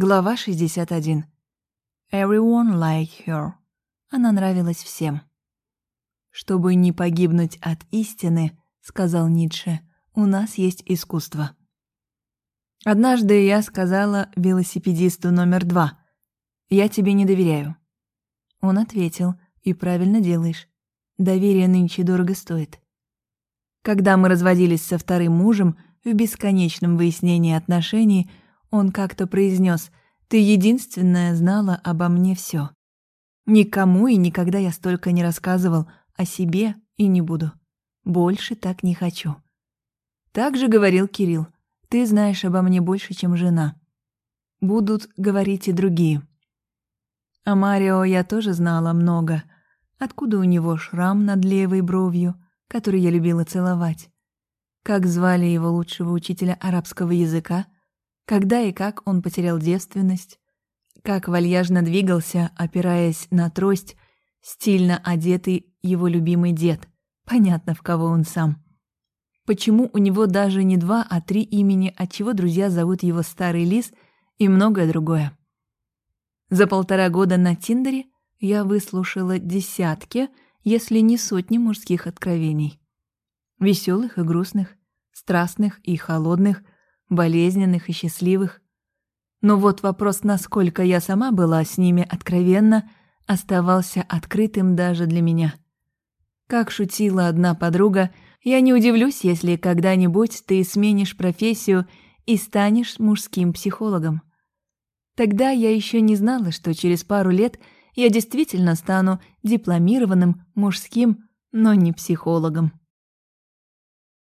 Глава 61. Everyone liked her. Она нравилась всем. «Чтобы не погибнуть от истины», — сказал Ницше, — «у нас есть искусство». Однажды я сказала велосипедисту номер два, «Я тебе не доверяю». Он ответил, «И правильно делаешь. Доверие нынче дорого стоит». Когда мы разводились со вторым мужем в бесконечном выяснении отношений, он как-то произнес «Ты единственная знала обо мне все. Никому и никогда я столько не рассказывал о себе и не буду. Больше так не хочу». Так же говорил Кирилл. «Ты знаешь обо мне больше, чем жена». Будут говорить и другие. О Марио я тоже знала много. Откуда у него шрам над левой бровью, который я любила целовать? Как звали его лучшего учителя арабского языка — когда и как он потерял девственность, как вальяжно двигался, опираясь на трость, стильно одетый его любимый дед. Понятно, в кого он сам. Почему у него даже не два, а три имени, отчего друзья зовут его Старый Лис и многое другое. За полтора года на Тиндере я выслушала десятки, если не сотни мужских откровений. Веселых и грустных, страстных и холодных — болезненных и счастливых. Но вот вопрос, насколько я сама была с ними откровенна, оставался открытым даже для меня. Как шутила одна подруга, я не удивлюсь, если когда-нибудь ты сменишь профессию и станешь мужским психологом. Тогда я еще не знала, что через пару лет я действительно стану дипломированным мужским, но не психологом.